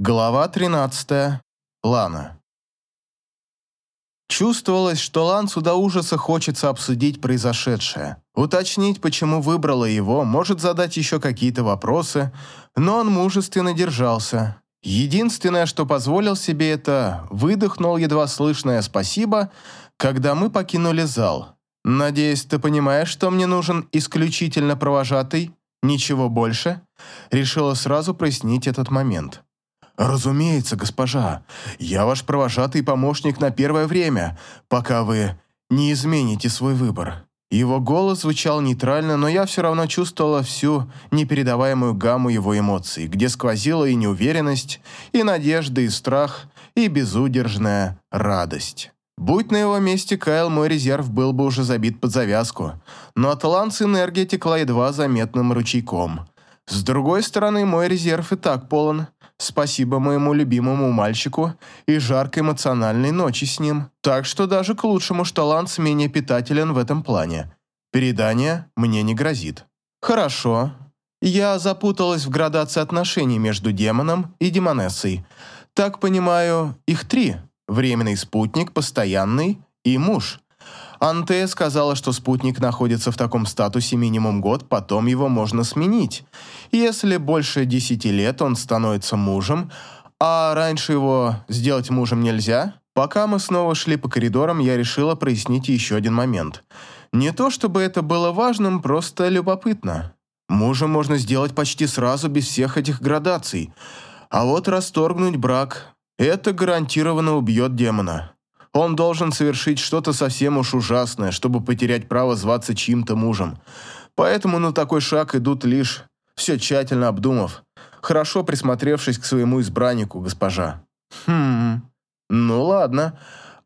Глава 13. Лана. Чувствовалось, что Лансу до ужаса хочется обсудить произошедшее, уточнить, почему выбрала его, может задать еще какие-то вопросы, но он мужественно держался. Единственное, что позволил себе это, выдохнул едва слышное «спасибо», когда мы покинули зал. «Надеюсь, ты понимаешь, что мне нужен исключительно провожатый? Ничего больше?» Решила сразу прояснить этот момент. «Разумеется, госпожа. Я ваш провожатый помощник на первое время, пока вы не измените свой выбор». Его голос звучал нейтрально, но я все равно чувствовала всю непередаваемую гамму его эмоций, где сквозила и неуверенность, и надежда, и страх, и безудержная радость. Будь на его месте Кайл, мой резерв был бы уже забит под завязку, но от Ланс энергия текла едва заметным ручейком. С другой стороны, мой резерв и так полон – Спасибо моему любимому мальчику и жаркой эмоциональной ночи с ним. Так что даже к лучшему, что Ланс менее питателен в этом плане. Передание мне не грозит. Хорошо. Я запуталась в градации отношений между демоном и демонессой. Так понимаю, их три. Временный спутник, постоянный и муж. Антея сказала, что спутник находится в таком статусе минимум год, потом его можно сменить. Если больше десяти лет он становится мужем, а раньше его сделать мужем нельзя, пока мы снова шли по коридорам, я решила прояснить еще один момент. Не то чтобы это было важным, просто любопытно. Мужем можно сделать почти сразу без всех этих градаций, а вот расторгнуть брак – это гарантированно убьет демона. Он должен совершить что-то совсем уж ужасное, чтобы потерять право зваться чьим-то мужем. Поэтому на такой шаг идут лишь все тщательно обдумав, хорошо присмотревшись к своему избраннику, госпожа. Хм, ну ладно.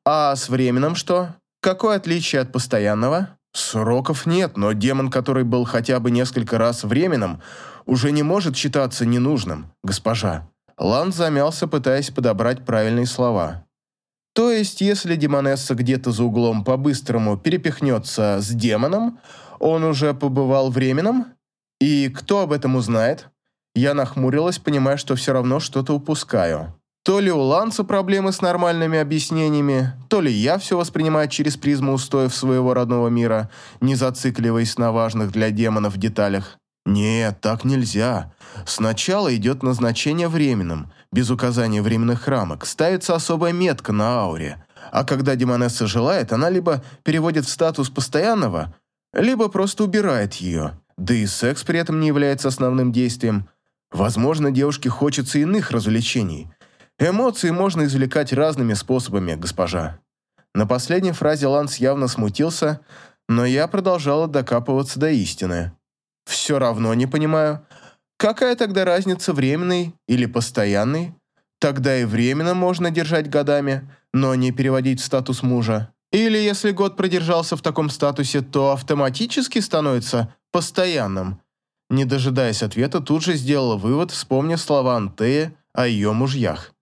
А с временем что? Какое отличие от постоянного? Сроков нет, но демон, который был хотя бы несколько раз временным, уже не может считаться ненужным, госпожа. Лан замялся, пытаясь подобрать правильные слова. То есть, если демонесса где-то за углом по-быстрому перепихнется с демоном, он уже побывал временным? И кто об этом узнает? Я нахмурилась, понимая, что все равно что-то упускаю. То ли у Ланса проблемы с нормальными объяснениями, то ли я все воспринимаю через призму устоев своего родного мира, не зацикливаясь на важных для демонов деталях. Нет, так нельзя. Сначала идет назначение временным, без указания временных рамок, ставится особая метка на ауре, а когда демонесса желает, она либо переводит в статус постоянного, либо просто убирает ее, да и секс при этом не является основным действием. Возможно, девушке хочется иных развлечений. Эмоции можно извлекать разными способами, госпожа. На последней фразе Ланс явно смутился, но я продолжала докапываться до истины. Все равно не понимаю, какая тогда разница временный или постоянный? Тогда и временно можно держать годами, но не переводить в статус мужа. Или если год продержался в таком статусе, то автоматически становится постоянным. Не дожидаясь ответа, тут же сделала вывод, вспомнив слова Антея о ее мужьях.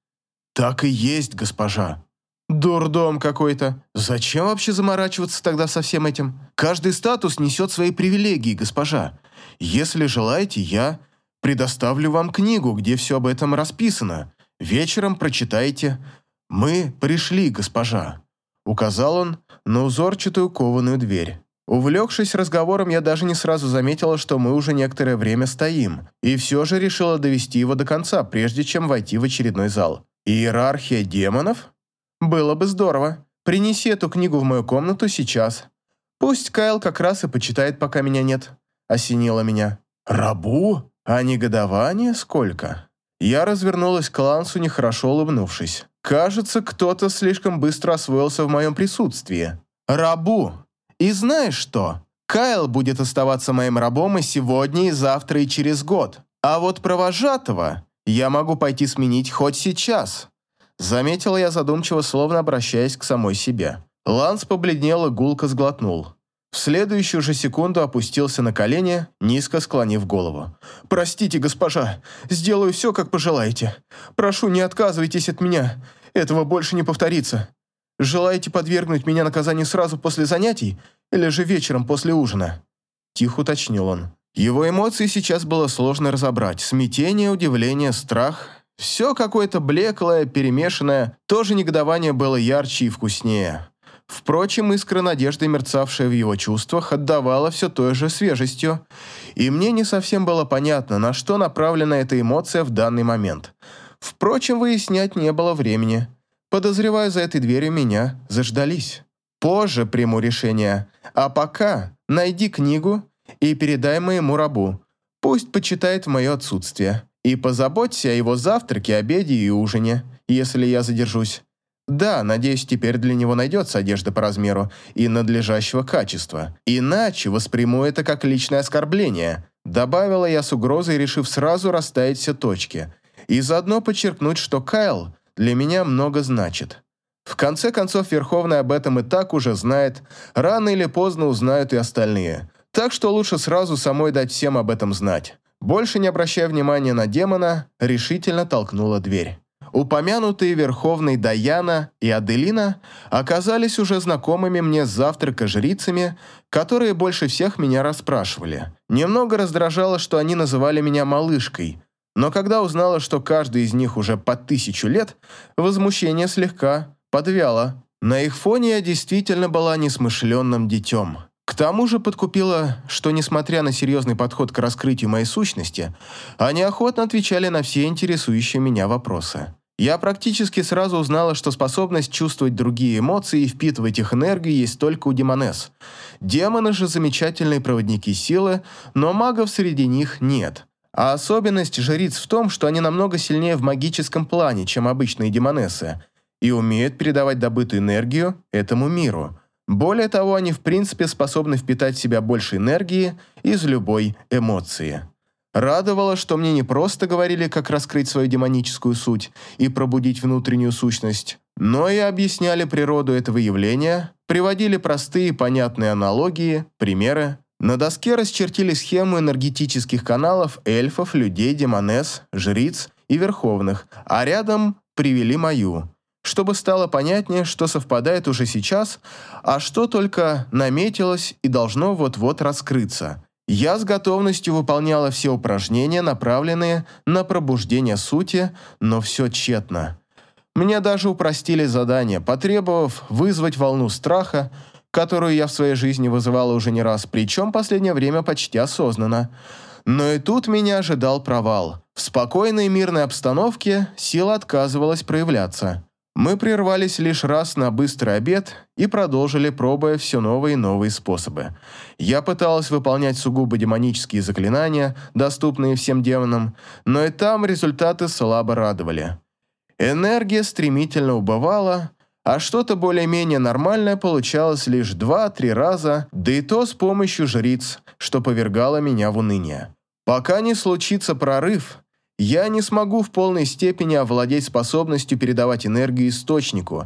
«Так и есть, госпожа», Дурдом какой-то. Зачем вообще заморачиваться тогда со всем этим? Каждый статус несет свои привилегии, госпожа. Если желаете, я предоставлю вам книгу, где все об этом расписано. Вечером прочитайте. Мы пришли, госпожа. Указал он на узорчатую кованую дверь. Увлекшись разговором, я даже не сразу заметила, что мы уже некоторое время стоим, и все же решила довести его до конца, прежде чем войти в очередной зал. Иерархия демонов? Было бы здорово. Принеси эту книгу в мою комнату сейчас. Пусть Кайл как раз и почитает, пока меня нет. Осенило меня. Рабу? А негодование сколько? Я развернулась к Лансу, нехорошо улыбнувшись. Кажется, кто-то слишком быстро освоился в моем присутствии. Рабу. И знаешь что? Кайл будет оставаться моим рабом и сегодня, и завтра, и через год. А вот провожатого я могу пойти сменить хоть сейчас. Заметила я задумчиво, словно обращаясь к самой себе. Ланс побледнел и гулко сглотнул. В следующую же секунду опустился на колени, низко склонив голову. «Простите, госпожа, сделаю все, как пожелаете. Прошу, не отказывайтесь от меня. Этого больше не повторится. Желаете подвергнуть меня наказанию сразу после занятий или же вечером после ужина?» Тихо уточнил он. Его эмоции сейчас было сложно разобрать. Смятение, удивление, страх Все какое-то блеклое, перемешанное, тоже негодование было ярче и вкуснее. Впрочем, искра надежды, мерцавшая в его чувствах, отдавала все той же свежестью, и мне не совсем было понятно, на что направлена эта эмоция в данный момент. Впрочем, выяснять не было времени. Подозреваю, за этой дверью меня заждались. Позже приму решение, а пока найди книгу и передай моему рабу. Пусть почитает в мое отсутствие. И позаботься о его завтраке, обеде и ужине, если я задержусь. Да, надеюсь, теперь для него найдется одежда по размеру и надлежащего качества. Иначе восприму это как личное оскорбление. Добавила я с угрозой, решив сразу расставить все точки. И заодно подчеркнуть, что Кайл для меня много значит. В конце концов, Верховный об этом и так уже знает. Рано или поздно узнают и остальные. Так что лучше сразу самой дать всем об этом знать. Больше не обращая внимания на демона, решительно толкнула дверь. Упомянутые Верховный Даяна и Аделина оказались уже знакомыми мне с завтрака жрицами, которые больше всех меня расспрашивали. Немного раздражало, что они называли меня малышкой, но когда узнала, что каждый из них уже по тысячу лет, возмущение слегка подвяло. На их фоне я действительно была несмышленным детем. К тому же подкупила, что, несмотря на серьезный подход к раскрытию моей сущности, они охотно отвечали на все интересующие меня вопросы. Я практически сразу узнала, что способность чувствовать другие эмоции и впитывать их энергию есть только у демонес. Демоны же замечательные проводники силы, но магов среди них нет. А особенность жриц в том, что они намного сильнее в магическом плане, чем обычные демонессы, и умеют передавать добытую энергию этому миру. Более того, они в принципе способны впитать в себя больше энергии из любой эмоции. Радовало, что мне не просто говорили, как раскрыть свою демоническую суть и пробудить внутреннюю сущность, но и объясняли природу этого явления, приводили простые понятные аналогии, примеры. На доске расчертили схему энергетических каналов эльфов, людей, демонесс, жриц и верховных, а рядом привели мою, чтобы стало понятнее, что совпадает уже сейчас, а что только наметилось и должно вот-вот раскрыться – я с готовностью выполняла все упражнения, направленные на пробуждение сути, но все тщетно. Мне даже упростили задание, потребовав вызвать волну страха, которую я в своей жизни вызывала уже не раз, причем последнее время почти осознанно. Но и тут меня ожидал провал. В спокойной мирной обстановке сила отказывалась проявляться. Мы прервались лишь раз на быстрый обед и продолжили, пробуя все новые и новые способы. Я пыталась выполнять сугубо демонические заклинания, доступные всем демонам, но и там результаты слабо радовали. Энергия стремительно убывала, а что-то более-менее нормальное получалось лишь два-три раза, да и то с помощью жриц, что повергало меня в уныние. Пока не случится прорыв, я не смогу в полной степени овладеть способностью передавать энергию источнику,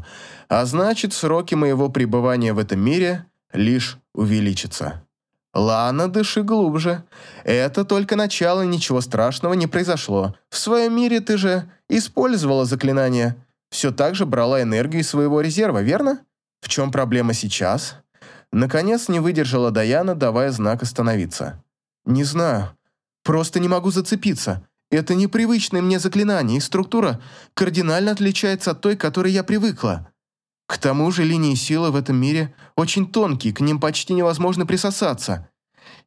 а значит, сроки моего пребывания в этом мире лишь увеличатся. Лана, дыши глубже. Это только начало, ничего страшного не произошло. В своем мире ты же использовала заклинание. Все так же брала энергию из своего резерва, верно? В чем проблема сейчас? Наконец не выдержала Даяна, давая знак остановиться. Не знаю. Просто не могу зацепиться. Это непривычное мне заклинание, и структура кардинально отличается от той, к которой я привыкла. К тому же линии силы в этом мире очень тонкие, к ним почти невозможно присосаться.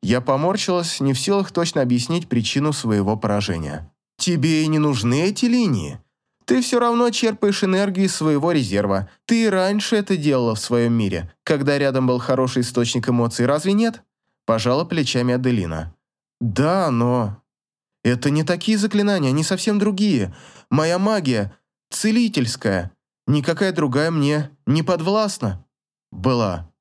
Я поморщилась, не в силах точно объяснить причину своего поражения. Тебе и не нужны эти линии. Ты все равно черпаешь энергию из своего резерва. Ты и раньше это делала в своем мире, когда рядом был хороший источник эмоций, разве нет? Пожала плечами Аделина. Да, но... Это не такие заклинания, они совсем другие. Моя магия целительская. Никакая другая мне не подвластна. Была.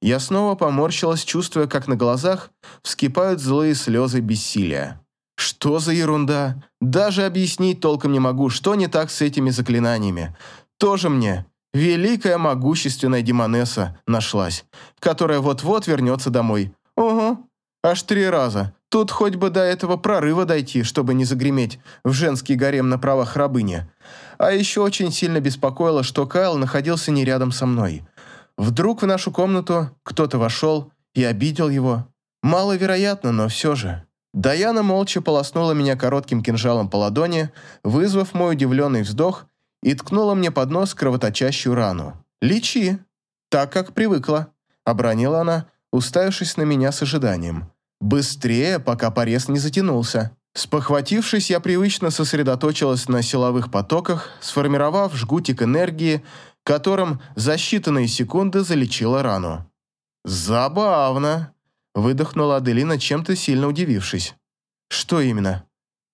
Я снова поморщилась, чувствуя, как на глазах вскипают злые слезы бессилия. Что за ерунда? Даже объяснить толком не могу, что не так с этими заклинаниями. Тоже мне великая могущественная демонесса нашлась, которая вот-вот вернется домой. Ого, аж три раза. Тут хоть бы до этого прорыва дойти, чтобы не загреметь в женский гарем на правах рабыни. А еще очень сильно беспокоило, что Кайл находился не рядом со мной. Вдруг в нашу комнату кто-то вошел и обидел его. Маловероятно, но все же. Даяна молча полоснула меня коротким кинжалом по ладони, вызвав мой удивленный вздох и ткнула мне под нос кровоточащую рану. «Лечи!» «Так, как привыкла», — обронила она, уставившись на меня с ожиданием. «Быстрее, пока порез не затянулся». Спохватившись, я привычно сосредоточилась на силовых потоках, сформировав жгутик энергии, которым за считанные секунды залечила рану. «Забавно», — выдохнула Аделина, чем-то сильно удивившись. «Что именно?»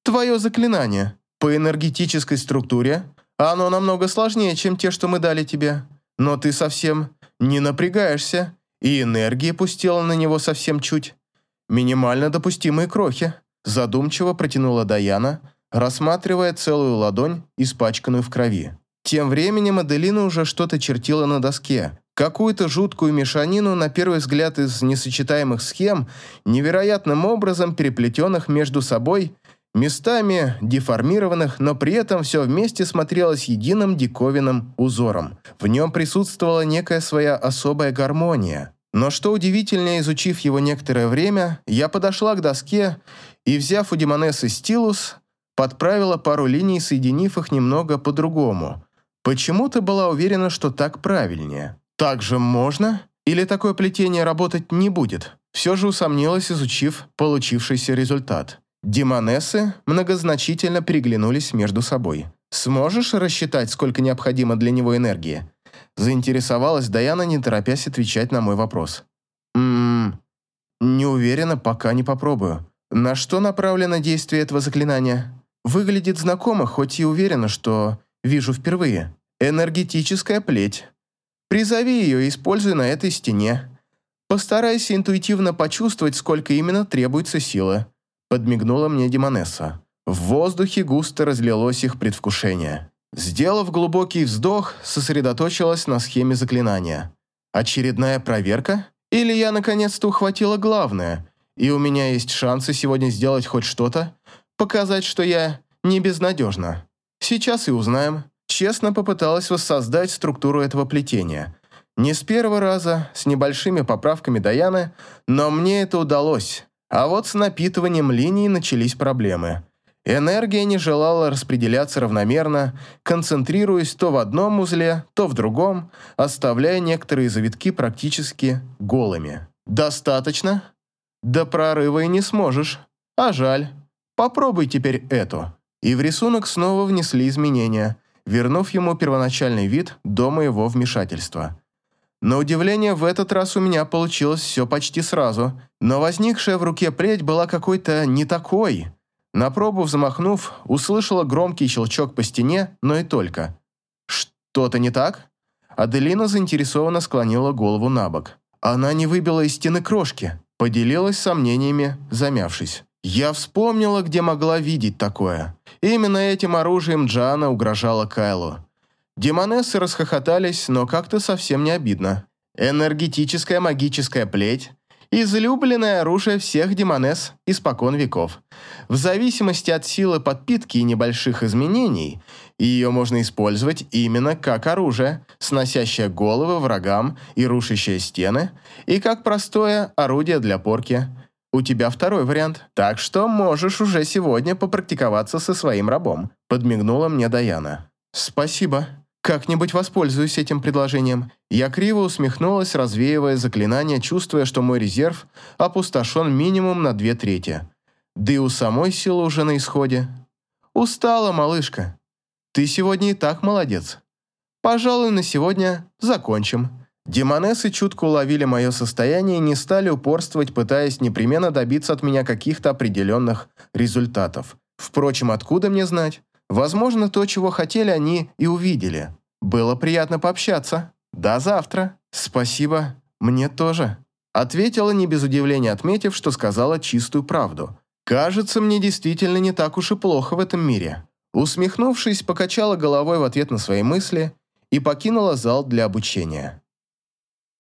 «Твое заклинание. По энергетической структуре оно намного сложнее, чем те, что мы дали тебе. Но ты совсем не напрягаешься, и энергии пустила на него совсем чуть. Минимально допустимые крохи». Задумчиво протянула Даяна, рассматривая целую ладонь, испачканную в крови. Тем временем Аделина уже что-то чертила на доске. Какую-то жуткую мешанину, на первый взгляд, из несочетаемых схем, невероятным образом переплетенных между собой, местами деформированных, но при этом все вместе смотрелось единым диковинным узором. В нем присутствовала некая своя особая гармония. Но что удивительнее, изучив его некоторое время, я подошла к доске и, взяв у Демонессы стилус, подправила пару линий, соединив их немного по-другому. Почему-то была уверена, что так правильнее. Так же можно? Или такое плетение работать не будет? Все же усомнилась, изучив получившийся результат. Демонессы многозначительно переглянулись между собой. «Сможешь рассчитать, сколько необходимо для него энергии?» Заинтересовалась Даяна, не торопясь отвечать на мой вопрос. «Ммм, не уверена, пока не попробую. На что направлено действие этого заклинания? Выглядит знакомо, хоть и уверена, что вижу впервые. Энергетическая плеть. Призови ее и используй на этой стене. Постарайся интуитивно почувствовать, сколько именно требуется силы. Подмигнула мне Демонесса. В воздухе густо разлилось их предвкушение. Сделав глубокий вздох, сосредоточилась на схеме заклинания. Очередная проверка? Или я наконец-то ухватила главное – и у меня есть шансы сегодня сделать хоть что-то, показать, что я не безнадежна. Сейчас и узнаем. Честно попыталась воссоздать структуру этого плетения. Не с первого раза, с небольшими поправками Даяны, но мне это удалось. А вот с напитыванием линий начались проблемы. Энергия не желала распределяться равномерно, концентрируясь то в одном узле, то в другом, оставляя некоторые завитки практически голыми. «Достаточно?» До прорыва и не сможешь. А жаль. Попробуй теперь эту. И в рисунок снова внесли изменения, вернув ему первоначальный вид до моего вмешательства. На удивление, в этот раз у меня получилось все почти сразу, но возникшая в руке плеть была какой-то не такой. На пробу взмахнув, услышала громкий щелчок по стене, но и только. «Что-то не так?» Аделина заинтересованно склонила голову на бок. Она не выбила из стены крошки. Поделилась сомнениями, замявшись. Я вспомнила, где могла видеть такое. Именно этим оружием Джана угрожала Кайлу. Демонессы расхохотались, но как-то совсем не обидно. Энергетическая магическая плеть – излюбленное оружие всех демонесс испокон веков. В зависимости от силы подпитки и небольших изменений, ее можно использовать именно как оружие, сносящее головы врагам и рушащее стены, и как простое орудие для порки. У тебя второй вариант, так что можешь уже сегодня попрактиковаться со своим рабом», подмигнула мне Даяна. «Спасибо. Как-нибудь воспользуюсь этим предложением». Я криво усмехнулась, развеивая заклинание, чувствуя, что мой резерв опустошен минимум на две трети. Да и у самой силы уже на исходе. «Устала, малышка. Ты сегодня и так молодец. Пожалуй, на сегодня закончим. Демонессы чутко уловили мое состояние и не стали упорствовать, пытаясь непременно добиться от меня каких-то определенных результатов. Впрочем, откуда мне знать? Возможно, то, чего хотели, они и увидели. Было приятно пообщаться. До завтра. Спасибо. Мне тоже. Ответила не без удивления, отметив, что сказала чистую правду. Кажется, мне действительно не так уж и плохо в этом мире. Усмехнувшись, покачала головой в ответ на свои мысли и покинула зал для обучения.